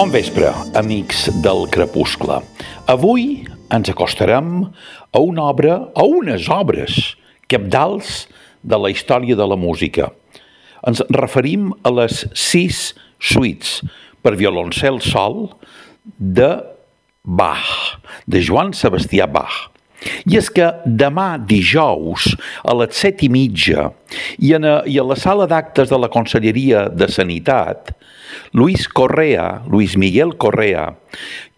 Bon vespre, amics del Crepuscle. Avui ens acostarem a una obra, a unes obres capdals de la història de la música. Ens referim a les sis suites per violoncel sol de Bach, de Joan Sebastià Bach. I és que demà dijous a les set i mitja i, en a, i a la sala d'actes de la Conselleria de Sanitat Luis Correa, Luis Miguel Correa,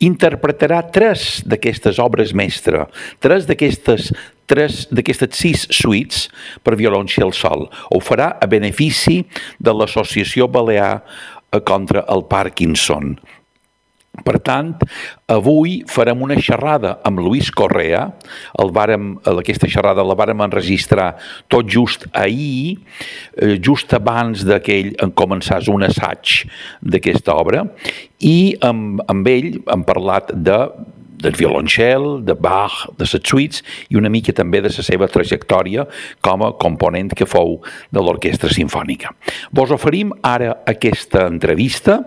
interpretarà tres d'aquestes obres mestre, tres d'aquestes tres d'aquestes sis suites per violoncel sol. Ho farà a benefici de l'Associació Balear contra el Parkinson. Per tant, avui farem una xerrada amb Luis Correa. El vàrem, aquesta xerrada la vàrem enregistrar tot just ahir, eh, just abans d'aquell en començàs un assaig d'aquesta obra, i amb, amb ell hem parlat de del violoncel, de Bach, de les suites i una mica també de la seva trajectòria com a component que fou de l'orquestra sinfònica. Vos oferim ara aquesta entrevista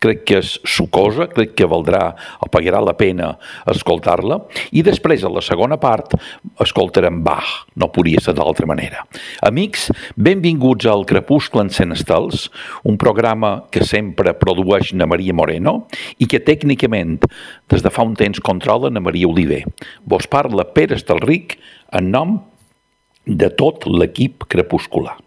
crec que és sucosa, crec que valdrà o pagarà la pena escoltar-la, i després, a la segona part, escoltarem Bach, no podria ser d'altra manera. Amics, benvinguts al Crepuscle en Cent Estels, un programa que sempre produeix na Maria Moreno i que tècnicament des de fa un temps controla na Maria Oliver. Vos parla Pere Estelric en nom de tot l'equip crepuscular.